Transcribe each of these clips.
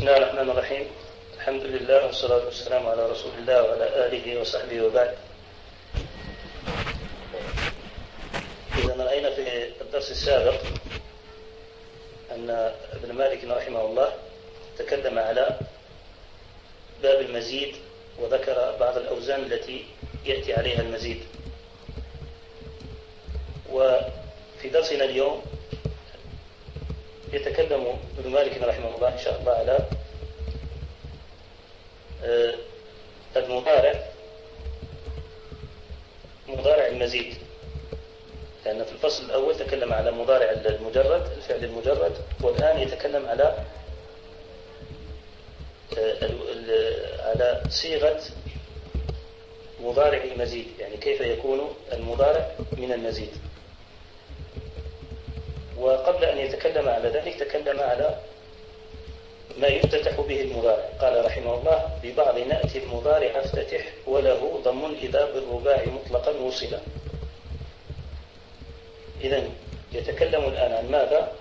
بسم الله الرحمن الرحيم الحمد لله والصلاة والسلام على رسول الله وعلى آله وصحبه وبعد إذا رأينا في الدرس السابق أن ابن مالك رحمه الله تكلم على باب المزيد وذكر بعض الأوزان التي يأتي عليها المزيد. وفي درسنا اليوم يتكلم ابن مالك رحمه الله إن شاء الله على آه، المضارع مضارع المزيد. لأن في الفصل الأول تكلم على مضارع المجرد الفعل المجرد والآن يتكلم على آه، على صيغة مضارع المزيد. يعني كيف يكون المضارع من المزيد. وقبل أن يتكلم على ذلك تكلم على ما يفتتح به المضارع قال رحمه الله ببعض نأتي المضارع أفتتح وله ضم إذا بالرباع مطلقا وصلا. إذا يتكلم الآن عن ماذا؟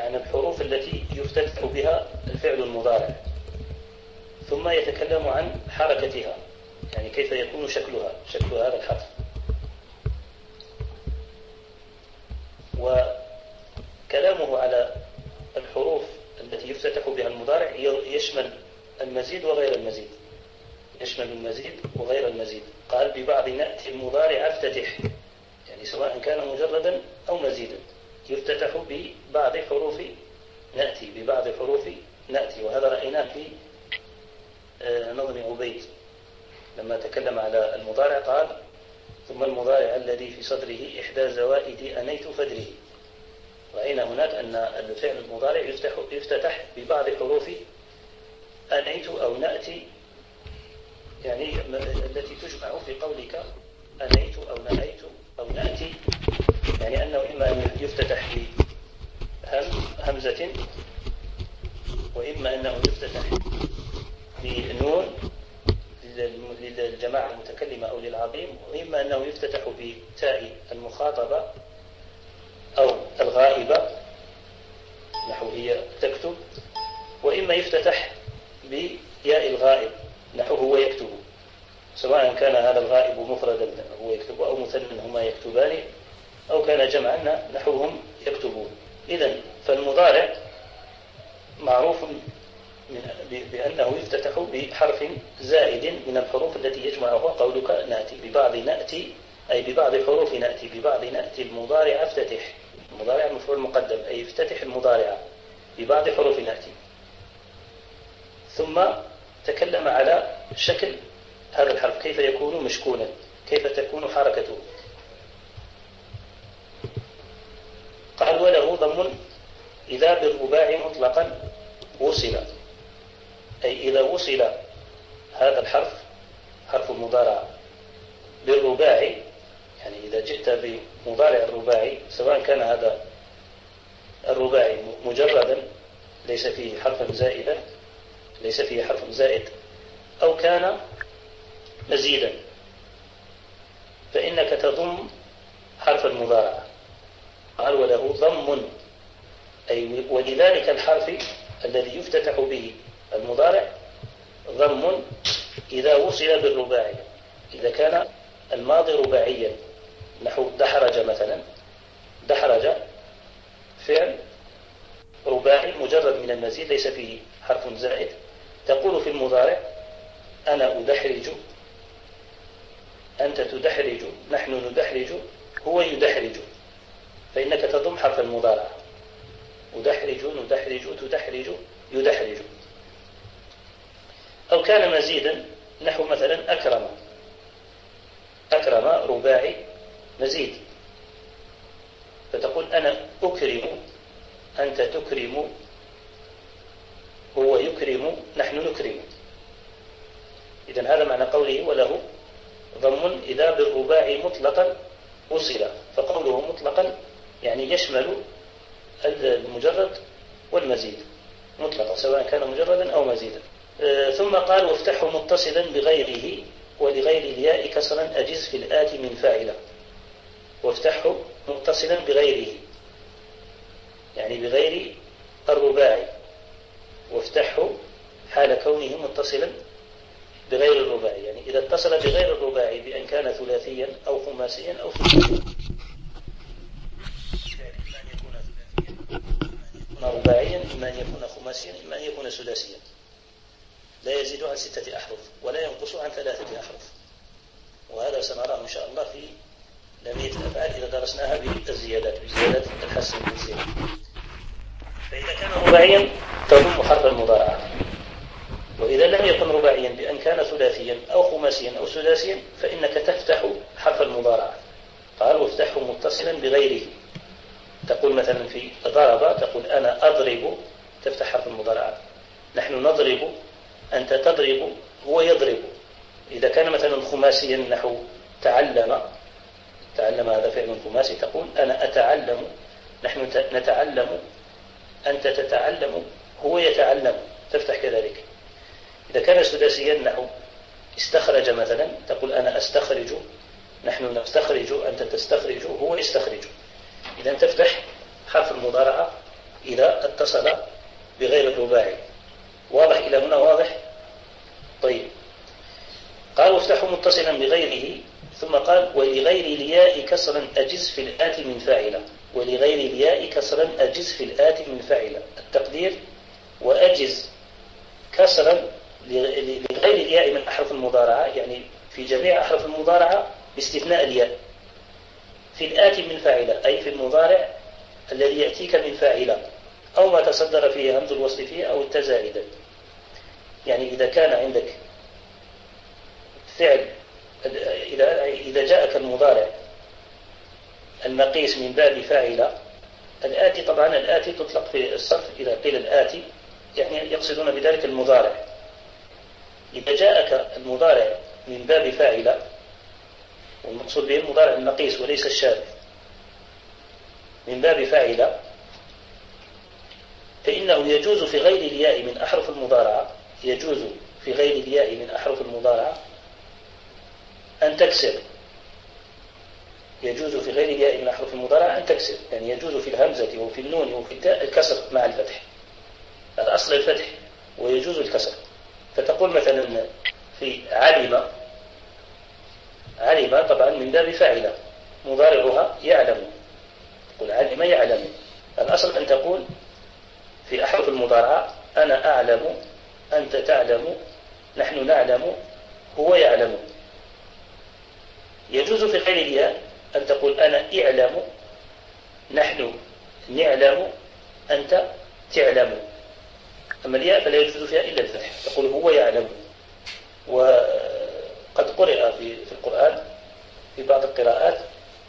عن الحروف التي يفتتح بها الفعل المضارع. ثم يتكلم عن حركتها يعني كيف يكون شكلها شكل هذا الحرف. وكلامه على الحروف التي يفتتح بها المضارع يشمل المزيد وغير المزيد. يشمل المزيد وغير المزيد. قال ببعض نأتي المضارع افتتح. يعني سواء كان مجردا أو مزيدا. يفتتح ببعض حروف نأتي ببعض حروف نأتي وهذا رأيناه في آه، نظم عبيد. لما تكلم على المضارع قال ثم المضارع الذي في صدره إحدى زوائد أنيت فدره. هناك أن الفعل المضارع يفتح, يفتتح ببعض حروف أنيت أو نأتي. يعني التي تجمع في قولك أنيت أو نأيت أو نأتي. يعني أنه إما أن يفتتح بهمزة وإما أنه يفتتح بنون للجماعة المتكلمة أو للعظيم وإما أنه يفتتح بتاء المخاطبة أو الغائبة. نحو هي تكتب وإما يفتتح بياء الغائب نحو هو يكتب. سواء كان هذا الغائب مفردا هو يكتب أو مثنى هما يكتبان أو كان جمعا نحوهم يكتبون. إذا فالمضارع معروف بأنه يفتتح بحرف زائد من الحروف التي يجمعها قولك نأتي ببعض نأتي أي ببعض حروف نأتي ببعض نأتي. المضارع افتتح. المضارع مفعول مقدم أي افتتح المضارع ببعض حروف نأتي. ثم تكلم على شكل هذا الحرف كيف يكون مشكونا كيف تكون حركته. قال وله ضم إذا بالرباع مطلقا وصل. أي إذا وصل هذا الحرف حرف المضارع بالرباعي يعني إذا جئت بمضارع الرباعي سواء كان هذا الرباعي مجردا ليس فيه حرفا زائدا ليس فيه حرف زائد أو كان مزيدا فإنك تضم حرف المضارعة قال وله ضم. أي ولذلك الحرف الذي يفتتح به المضارع ضم إذا وصل بالرباعي إذا كان الماضي رباعيا. نحو دحرج مثلا. دحرج فعل رباعي مجرد من المزيد ليس فيه حرف زائد. تقول في المضارع أنا أدحرج. أنت تدحرج. نحن ندحرج. هو يدحرج. فإنك تضم حرف المضارع. أدحرج ندحرج تدحرج يدحرج. أو كان مزيدا نحو مثلا أكرم. أكرم رباعي مزيد. فتقول أنا أكرم أنت تكرم هو يكرم نحن نكرم. إذا هذا معنى قوله وله ضم إذا بالرباع مطلقا وصل. فقوله مطلقا يعني يشمل المجرد والمزيد. مطلقا سواء كان مجردا أو مزيدا. آه، ثم قال وافتحه متصلا بغيره ولغير الياء كسرا أجز في الآتي من فاعلة. وافتحه متصلا بغيره. يعني بغير الرباعي. وافتحه حال كونه متصلا بغير الرباعي. يعني إذا اتصل بغير الرباعي بأن كان ثلاثيا أو خماسيا أو ثلاثيا رباعيا إما أن يكون خماسيا إما أن يكون سداسيا لا يزيد عن ستة أحرف ولا ينقص عن ثلاثة أحرف. وهذا سنراه إن شاء الله في لمية الأفعال إذا درسناها بالزيادات بزيادات الحسن بالزيادة فإذا كان رباعيا تضم حرف المضارعة. وإذا لم يكن رباعيا بأن كان ثلاثيا أو خماسيا أو سداسيا فإنك تفتح حرف المضارعة. قال وافتحه متصلا بغيره. تقول مثلا في ضرب تقول أنا أضرب تفتح حرف المضارعة. نحن نضرب أنت تضرب هو يضرب. إذا كان مثلا خماسيا نحو تعلم تعلم هذا فعل خماسي تقول أنا أتعلم نحن نتعلم أنت تتعلم هو يتعلم. تفتح كذلك. إذا كان سداسيا نحو استخرج مثلا تقول أنا أستخرج نحن نستخرج أنت تستخرج هو يستخرج. إذا تفتح حرف المضارعة إذا اتصل بغير الرباعي. واضح إلى هنا؟ واضح؟ طيب. قال وافتحه متصلا بغيره ثم قال ولغير الياء كسرا أجز في الآت من فاعلة. ولغير الياء كسرا أجز في الآت من فاعلة. التقدير وأجز كسرا لغير الياء من أحرف المضارعة. يعني في جميع أحرف المضارعة باستثناء الياء. في الآتي من فاعلة أي في المضارع الذي يأتيك من فاعلة أو ما تصدر فيه همز الوصل فيه أو التزايد. يعني إذا كان عندك فعل إذا إذا جاءك المضارع المقيس من باب فاعلة الآتي طبعا الآتي تطلق في الصرف إذا قيل الآتي يعني يقصدون بذلك المضارع. إذا جاءك المضارع من باب فاعلة والمقصود به المضارع النقيس وليس الشاذ من باب فاعلة فإنه يجوز في غير الياء من أحرف المضارعة يجوز في غير الياء من أحرف المضارعة أن تكسر. يجوز في غير الياء من أحرف المضارعة أن تكسر. يعني يجوز في الهمزة وفي النون وفي التاء الكسر مع الفتح. الأصل الفتح ويجوز الكسر. فتقول مثلا في علم علم طبعا من باب فاعلة مضارعها يعلم. تقول علم يعلم. الأصل أن تقول في أحرف المضارعة أنا أعلم أنت تعلم نحن نعلم هو يعلم. يجوز في غير الياء أن تقول أنا إعلم نحن نعلم أنت تعلم. أما الياء فلا يجوز فيها إلا الفتح تقول هو يعلم. وقد قرئ في, في القرآن في بعض القراءات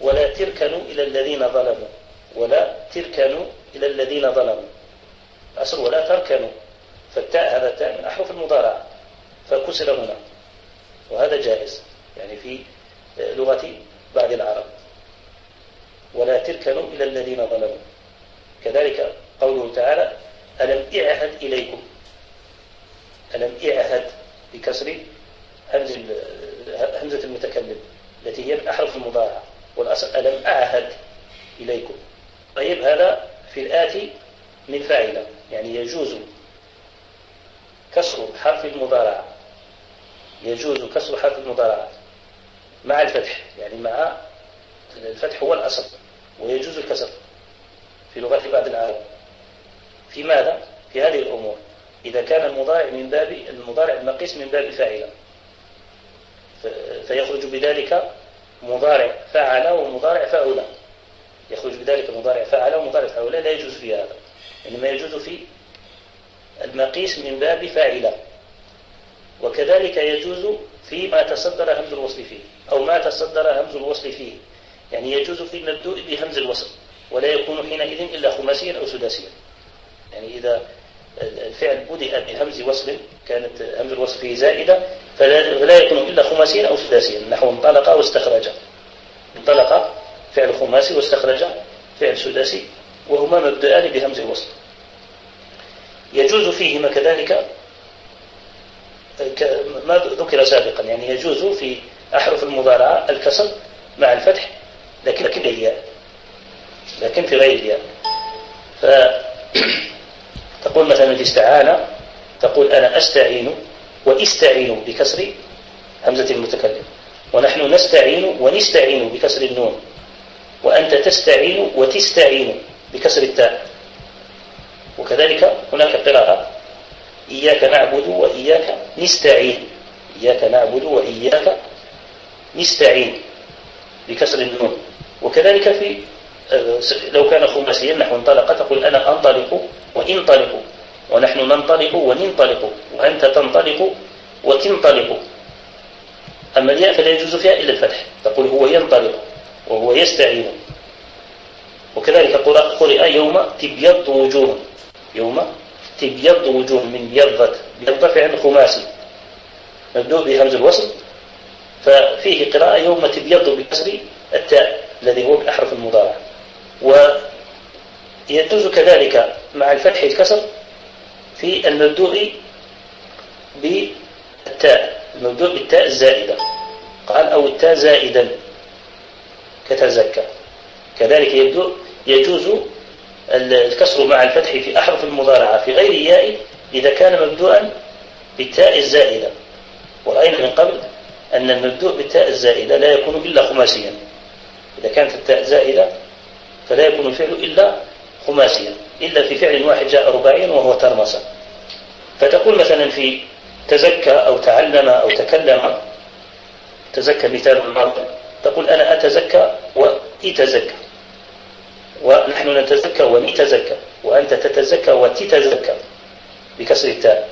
ولا تركنوا إلى الذين ظلموا ولا تركنوا إلى الذين ظلموا. أصل ولا تركنوا فالتاء هذا التاء من أحرف المضارعة فكسر هنا وهذا جائز. يعني في لغة بعض العرب. ولا تركنوا إلى الذين ظلموا. كذلك قوله تعالى ألم إعهد إليكم؟ ألم إعهد بكسر همزة المتكلم التي هي من أحرف المضارعة والأصل ألم أعهد إليكم. طيب هذا في الآتي من فاعلة يعني يجوز كسر حرف المضارعة. يجوز كسر حرف المضارعة. مع الفتح. يعني مع الفتح هو الأصل ويجوز الكسر في لغة بعض العرب. في ماذا؟ في هذه الأمور. إذا كان المضارع من باب المضارع المقيس من باب فاعل فيخرج بذلك مضارع فعل ومضارع فعل يخرج بذلك مضارع فعل ومضارع فعل لا يجوز في هذا. إنما يجوز في المقيس من باب فاعل وكذلك يجوز فيما تصدر همز الوصل فيه أو ما تصدر همز الوصل فيه. يعني يجوز في المبدوء بهمز الوصل ولا يكون حينئذ إلا خماسيا أو سداسيا. يعني إذا الفعل بدأ بهمز وصل كانت همز الوصل فيه زائدة فلا يكون إلا خماسيا أو سداسيا نحو انطلق أو استخرج انطلق فعل خماسي واستخرج فعل سداسي وهما مبدأان بهمز الوصل. يجوز فيهما كذلك ما ذكر سابقا يعني يجوز في أحرف المضارعة الكسر مع الفتح لكن لكن الياء لكن في غير الياء. تقول مثلا في استعانة تقول أنا أستعين وإستعين بكسر همزة المتكلم ونحن نستعين ونستعين بكسر النون وأنت تستعين وتستعين بكسر التاء. وكذلك هناك قراءة. إياك نعبد وإياك نستعين. إياك نعبد وإياك نستعين. بكسر النون. وكذلك في آه، لو كان خماسيا نحو انطلق تقول أنا أنطلق وإنطلق. ونحن ننطلق وننطلق. وأنت تنطلق وتنطلق. أما الياء فلا يجوز فيها إلا الفتح. تقول هو ينطلق وهو يستعين. وكذلك قرئ يوم تبيض وجوه. يوم تبيض وجوه من بيضت بيض فعل خماسي مبدوء بهمز الوصل. ففيه قراءة يوم تبيض بكسر التاء الذي هو من أحرف المضارع ويجوز كذلك مع الفتح الكسر في المبدوء بالتاء المبدوء بالتاء الزائدة. قال أو التاء زائدا. كتزكى. كذلك يبدو يجوز الكسر مع الفتح في أحرف المضارعة في غير ياء إذا كان مبدوءا بالتاء الزائدة. ورأينا من قبل أن المبدوء بالتاء الزائدة لا يكون إلا خماسيا. إذا كانت التاء زائدة فلا يكون الفعل إلا خماسيا. إلا في فعل واحد جاء رباعيا وهو ترمس فتقول مثلا في تزكى أو تعلم أو تكلم تزكى مثال المرض تقول أنا أتزكى وإتزكى. ونحن نتزكى ونتزكى وأنت تتزكى وتتزكى بكسر التاء.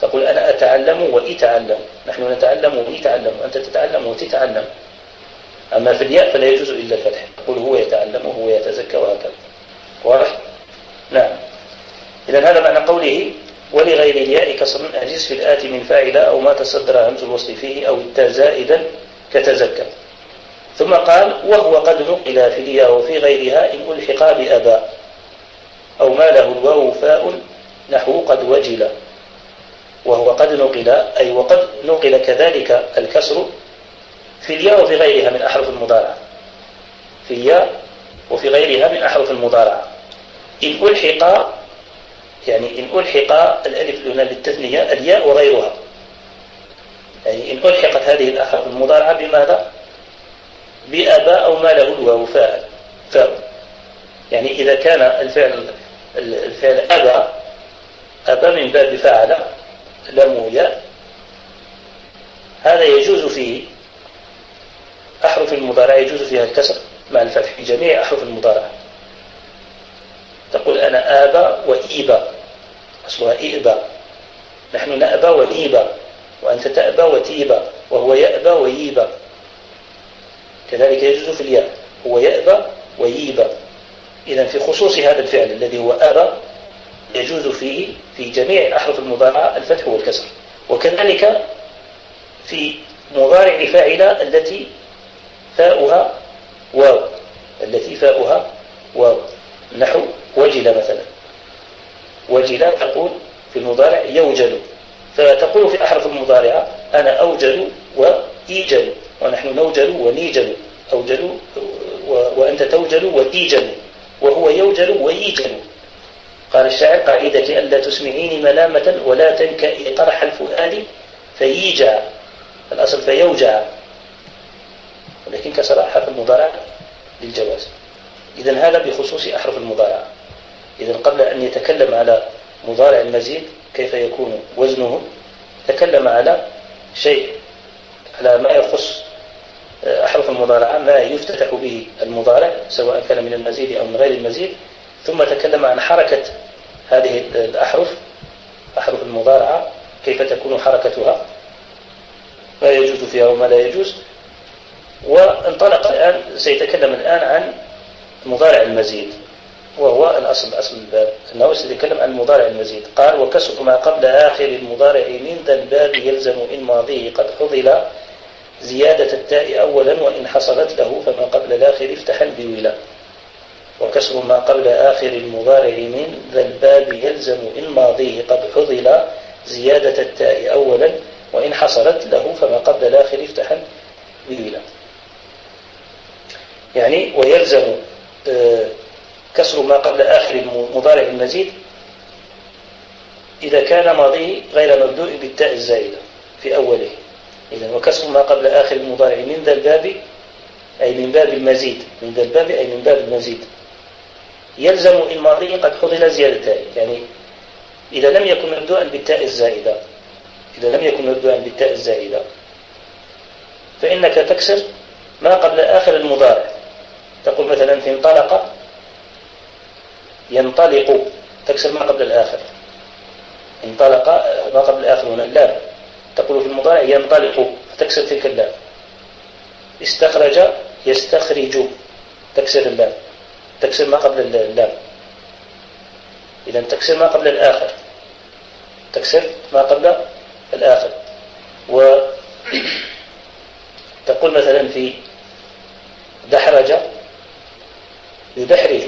تقول أنا أتعلم وإتعلم نحن نتعلم ونتعلم وأنت تتعلم وتتعلم. أما في الياء فلا يجوز إلا الفتح. تقول هو يتعلم وهو يتزكى وهكذا. واضح؟ نعم. إذا هذا معنى قوله ولغير الياء كسر أجز في الآتي من فاعل أو ما تصدر همز الوصل فيه أو التاء زائدا كتزكى ثم قال وهو قد نقل في الياء وفي غيرها إن ألحق بأباء أو ما له الواو فاء نحو قد وجل. وهو قد نقل أي وقد نقل كذلك الكسر في الياء وفي غيرها من أحرف المضارعة. في الياء وفي غيرها من أحرف المضارعة. إن ألحق يعني إن ألحق الألف هنا للتثنية الياء وغيرها. يعني إن ألحقت هذه الأحرف المضارعة بماذا؟ بأباء أو ما له الواو فاء فاء يعني إذا كان الفعل الفعل أبى أبى من باب فعل لم ياء هذا يجوز فيه أحرف المضارع يجوز فيها الكسر مع الفتح. جميع أحرف المضارع. تقول أنا آبى وإيبى. أصلها إيبى. نحن نأبى ونيبى وأنت تأبى وتيبى. وهو يأبى وييبى. كذلك يجوز في الياء هو يأبى وييبى. إذا في خصوص هذا الفعل الذي هو أبى يجوز فيه في جميع أحرف المضارعة الفتح والكسر. وكذلك في مضارع فاعلة التي فاؤها واو التي فاؤها واو. نحو وجل مثلا. وجل تقول في المضارع يوجل. فتقول في أحرف المضارعة أنا أوجل وإيجل. نوجل ونيجل أوجل وأنت توجل وتيجل وهو يوجل وييجل. قال الشاعر قاعدة ألا تسمعيني ملامة ولا تنكئي طرح الفؤاد فييجع الأصل فيوجع ولكن كسر حرف المضارع للجواز. إذا هذا بخصوص أحرف المضارع. إذا قبل أن يتكلم على مضارع المزيد كيف يكون وزنه؟ تكلم على شيء على ما يخص أحرف المضارعة ما يفتتح به المضارع سواء كان من المزيد أو من غير المزيد. ثم تكلم عن حركة هذه الأحرف أحرف المضارعة كيف تكون حركتها؟ ما يجوز فيها وما لا يجوز. وانطلق الآن سيتكلم الآن عن مضارع المزيد وهو الأصل أصل الباب. أنه سيتكلم عن المضارع المزيد. قال وكسر ما قبل آخر المضارع من ذا الباب يلزم إن ماضيه قد حضل زيادة التاء أولا وإن حصلت له فما قبل الآخر افتحا بولا وكسر ما قبل آخر المضارع من ذا الباب يلزم إن ماضيه قد حضل زيادة التاء أولا وإن حصلت له فما قبل الآخر افتحا بولا يعني ويلزم آه، كسر ما قبل آخر المضارع المزيد إذا كان ماضيه غير مبدوء بالتاء الزائدة في أوله. إذا وكسر ما قبل آخر المضارع من ذا الباب أي من باب المزيد من ذا الباب أي من باب المزيد. يلزم إن ماضيه قد حضل زيادة يعني إذا لم يكن مبدوءا بالتاء الزائدة. إذا لم يكن مبدوءا بالتاء الزائدة. فإنك تكسر ما قبل آخر المضارع. تقول مثلا في انطلق ينطلق تكسر ما قبل الآخر. انطلق ما قبل الآخر هنا اللام تقول في المضارع ينطلق فتكسر تلك اللام استخرج يستخرج تكسر اللام تكسر ما قبل اللام إذا تكسر ما قبل الآخر. تكسر ما قبل الآخر. و تقول مثلا في دحرج يدحرج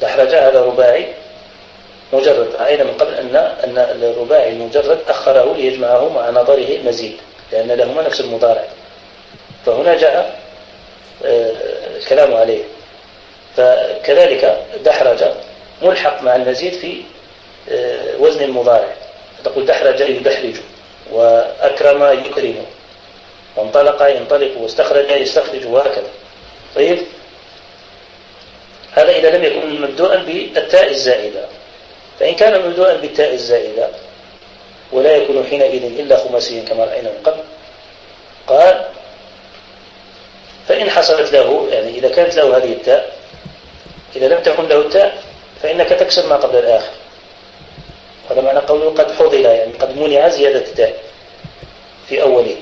دحرج هذا رباعي. مجرد رأينا من قبل أن أن الرباعي المجرد أخره ليجمعه مع نظره مزيد لأن لهما نفس المضارع. فهنا جاء آه، الكلام عليه. فكذلك دحرج ملحق مع المزيد في آه، وزن المضارع. تقول دحرج يدحرج وأكرم يكرم وانطلق ينطلق واستخرج يستخرج وهكذا. طيب؟ هذا إذا لم يكن مبدوءا بالتاء الزائدة. فإن كان مبدوءا بالتاء الزائدة ولا يكون حينئذ إلا خماسيا كما رأينا من قبل قال فإن حصلت له يعني إذا كانت له هذه التاء إذا لم تكن له التاء فإنك تكسر ما قبل الآخر. هذا معنى قوله قد حضل يعني قد منع زيادة التاء في أوله.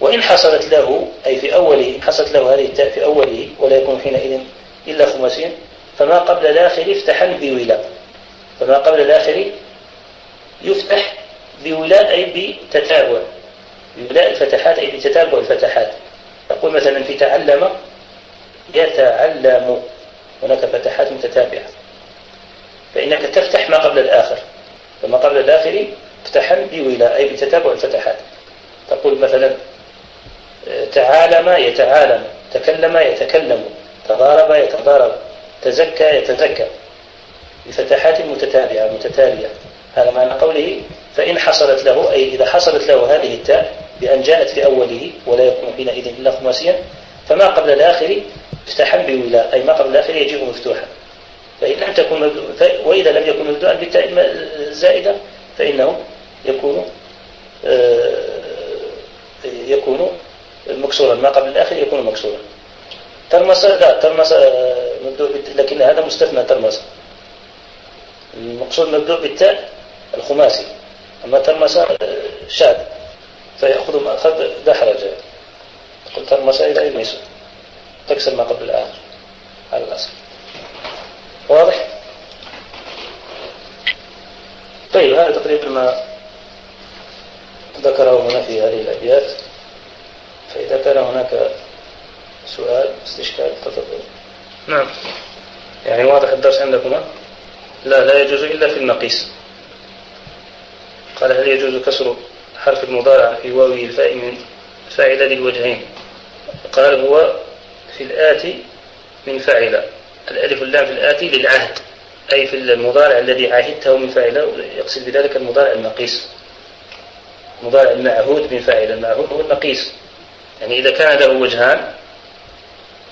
وإن حصلت له أي في أوله إن حصلت له هذه التاء في أوله ولا يكون حينئذ إلا خماسين فما قبل الآخر افتحا بولاء فما قبل الآخر يفتح بولاء أي بتتابع بولاء الفتحات أي بتتابع الفتحات. تقول مثلا في تعلم يتعلم هناك فتحات متتابعة. فإنك تفتح ما قبل الآخر فما قبل الآخر افتحا بولاء أي بتتابع الفتحات. تقول مثلا تعالم يتعالم تكلم يتكلم تضارب يتضارب تزكى يتزكى. بفتحات متتابعة متتالية. هذا معنى قوله فإن حصلت له أي إذا حصلت له هذه التاء بأن جاءت في أوله ولا يكون حينئذ إلا خماسيا فما قبل الآخر افتحا بولاء أي ما قبل الآخر يجيء مفتوحا. فإن لم تكن وإذا لم يكن مبدوءا بالتاء الزائدة فإنه يكون آه، يكون مكسورا. ما قبل الآخر يكون مكسورا. ترمس لا ترمس آه، مبدوء لكن هذا مستثنى ترمس. المقصود مبدوء بالتاء الخماسي. أما ترمس شاد فيأخذ مأخذ دحرج تقول ترمس إلى الميسور تكسر ما قبل الآخر. على الأصل. واضح؟ طيب هذا تقريبا ما ذكره هنا في هذه الأبيات. فإذا كان هناك سؤال استشكال تفضل. نعم. يعني واضح الدرس عندكما؟ لا لا يجوز إلا في المقيس. قال هل يجوز كسر حرف المضارع في واو الفاء من فاعل للوجهين؟ قال هو في الآتي من فاعل الألف اللام في الآتي للعهد أي في المضارع الذي عهدته من فاعل يقصد بذلك المضارع المقيس. المضارع المعهود من فاعل المعهود هو المقيس. يعني إذا كان له وجهان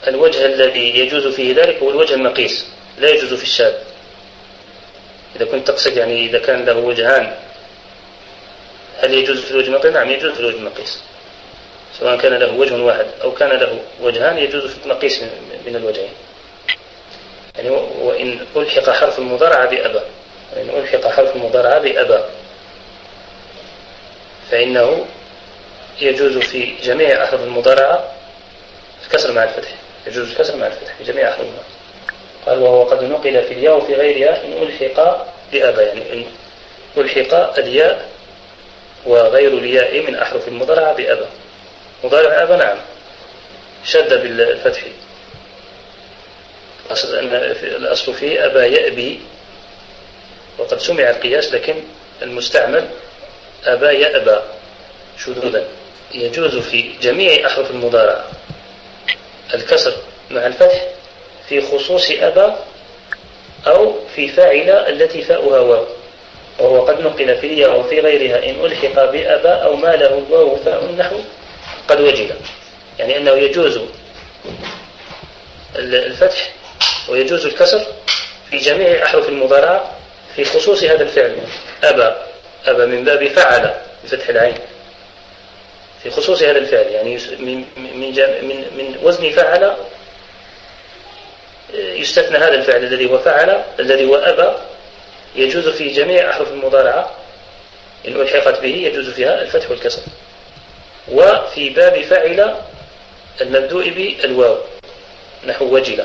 الوجه الذي يجوز فيه ذلك هو الوجه المقيس لا يجوز في الشاذ. إذا كنت تقصد يعني إذا كان له وجهان هل يجوز في الوجه المقيس؟ نعم يجوز في الوجه المقيس سواء كان له وجه واحد أو كان له وجهان يجوز في المقيس من الوجهين. يعني وإن ألحق حرف المضارعة بأبى وإن ألحق حرف المضارعة بأبى فإنه يجوز في جميع أحرف المضارعة الكسر مع الفتح. يجوز الكسر مع الفتح في جميع أحرف المضارعة. قال وهو قد نقل في الياء وفي غيرها إن ألحق بأبى يعني إن ألحق الياء وغير الياء من أحرف المضارعة بأبى مضارع أبى نعم. شد بالفتح. أصل أن الأصل فيه أبى يأبي وقد سمع القياس لكن المستعمل أبى يأبى شذوذا. يجوز في جميع أحرف المضارعة الكسر مع الفتح في خصوص أبى أو في فاعلة التي فاؤها واو وهو قد نقل في الياء وفي غيرها إن ألحق بأبا أو ما له الواو فاء النحو قد وجد. يعني أنه يجوز الفتح ويجوز الكسر في جميع أحرف المضارعة في خصوص هذا الفعل. أبى أبى من باب فعل بفتح العين. في خصوص هذا الفعل يعني من من من وزن فعل يستثنى هذا الفعل الذي هو فعل الذي هو أبى. يجوز في جميع أحرف المضارعة. إن ألحقت به يجوز فيها الفتح والكسر. وفي باب فعل المبدوء بالواو نحو وجل.